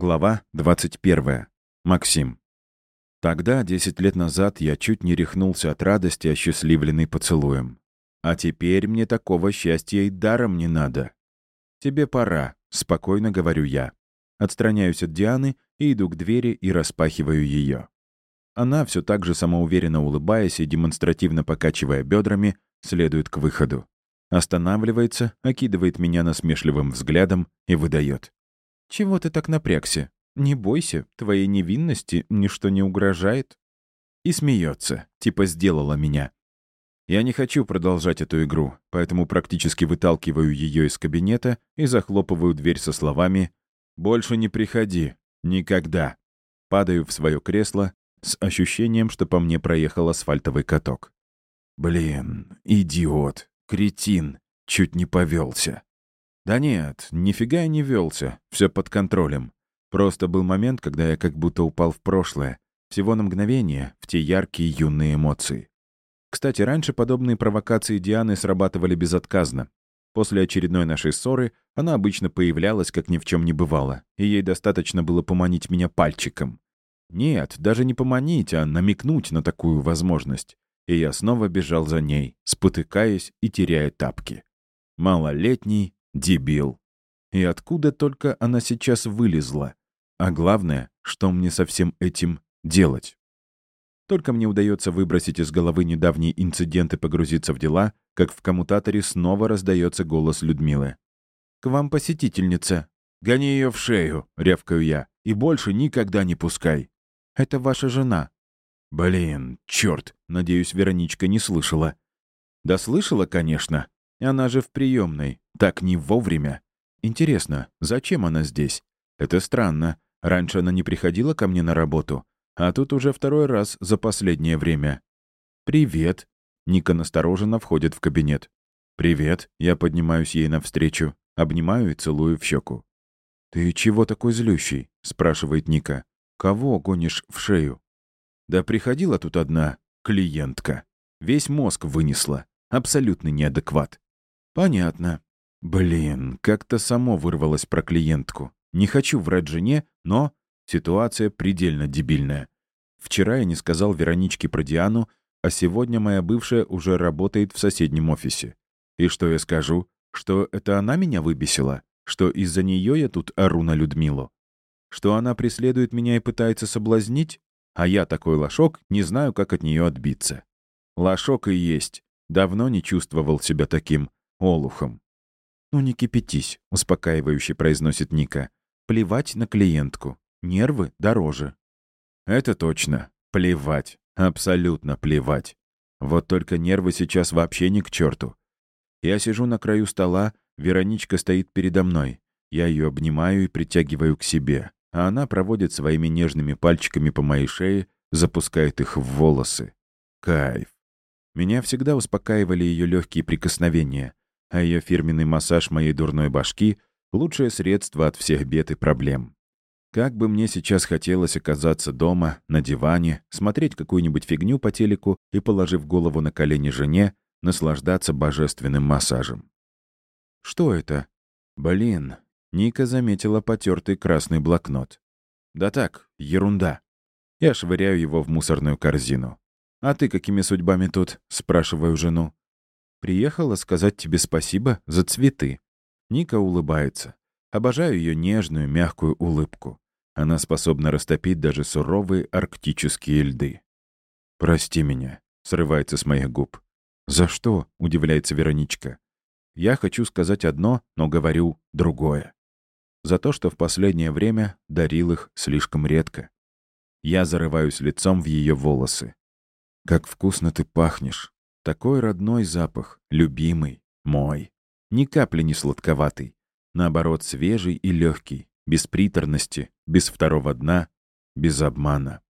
Глава 21. Максим. Тогда, 10 лет назад, я чуть не рехнулся от радости, осчастливленный поцелуем. А теперь мне такого счастья и даром не надо. «Тебе пора», — спокойно говорю я. Отстраняюсь от Дианы и иду к двери и распахиваю ее. Она, все так же самоуверенно улыбаясь и демонстративно покачивая бедрами, следует к выходу. Останавливается, окидывает меня насмешливым взглядом и выдает. «Чего ты так напрягся? Не бойся, твоей невинности ничто не угрожает». И смеется, типа сделала меня. Я не хочу продолжать эту игру, поэтому практически выталкиваю ее из кабинета и захлопываю дверь со словами «Больше не приходи. Никогда». Падаю в свое кресло с ощущением, что по мне проехал асфальтовый каток. Блин, идиот, кретин, чуть не повелся. Да нет, нифига я не велся, все под контролем. Просто был момент, когда я как будто упал в прошлое, всего на мгновение, в те яркие юные эмоции. Кстати, раньше подобные провокации Дианы срабатывали безотказно. После очередной нашей ссоры она обычно появлялась, как ни в чем не бывало, и ей достаточно было поманить меня пальчиком. Нет, даже не поманить, а намекнуть на такую возможность. И я снова бежал за ней, спотыкаясь и теряя тапки. Малолетний, Дебил. И откуда только она сейчас вылезла? А главное, что мне со всем этим делать? Только мне удается выбросить из головы недавний инцидент и погрузиться в дела, как в коммутаторе снова раздается голос Людмилы. «К вам посетительница». «Гони ее в шею», — рявкаю я, — «и больше никогда не пускай». «Это ваша жена». «Блин, черт, надеюсь, Вероничка не слышала». «Да слышала, конечно. Она же в приемной. Так не вовремя. Интересно, зачем она здесь? Это странно. Раньше она не приходила ко мне на работу, а тут уже второй раз за последнее время. «Привет». Ника настороженно входит в кабинет. «Привет». Я поднимаюсь ей навстречу, обнимаю и целую в щеку. «Ты чего такой злющий?» — спрашивает Ника. «Кого гонишь в шею?» «Да приходила тут одна клиентка. Весь мозг вынесла. Абсолютный неадекват». «Понятно. Блин, как-то само вырвалось про клиентку. Не хочу врать жене, но ситуация предельно дебильная. Вчера я не сказал Вероничке про Диану, а сегодня моя бывшая уже работает в соседнем офисе. И что я скажу? Что это она меня выбесила? Что из-за нее я тут ору на Людмилу? Что она преследует меня и пытается соблазнить? А я такой лошок, не знаю, как от нее отбиться. Лошок и есть. Давно не чувствовал себя таким олухом. «Ну не кипятись», — успокаивающе произносит Ника. «Плевать на клиентку. Нервы дороже». «Это точно. Плевать. Абсолютно плевать. Вот только нервы сейчас вообще ни к черту. Я сижу на краю стола, Вероничка стоит передо мной. Я ее обнимаю и притягиваю к себе, а она проводит своими нежными пальчиками по моей шее, запускает их в волосы. Кайф. Меня всегда успокаивали ее легкие прикосновения а ее фирменный массаж моей дурной башки — лучшее средство от всех бед и проблем. Как бы мне сейчас хотелось оказаться дома, на диване, смотреть какую-нибудь фигню по телеку и, положив голову на колени жене, наслаждаться божественным массажем. Что это? Блин, Ника заметила потертый красный блокнот. Да так, ерунда. Я швыряю его в мусорную корзину. «А ты какими судьбами тут?» — спрашиваю жену. Приехала сказать тебе спасибо за цветы». Ника улыбается. Обожаю ее нежную, мягкую улыбку. Она способна растопить даже суровые арктические льды. «Прости меня», — срывается с моих губ. «За что?» — удивляется Вероничка. «Я хочу сказать одно, но говорю другое. За то, что в последнее время дарил их слишком редко. Я зарываюсь лицом в ее волосы. «Как вкусно ты пахнешь!» Такой родной запах, любимый, мой. Ни капли не сладковатый. Наоборот, свежий и легкий, без приторности, без второго дна, без обмана.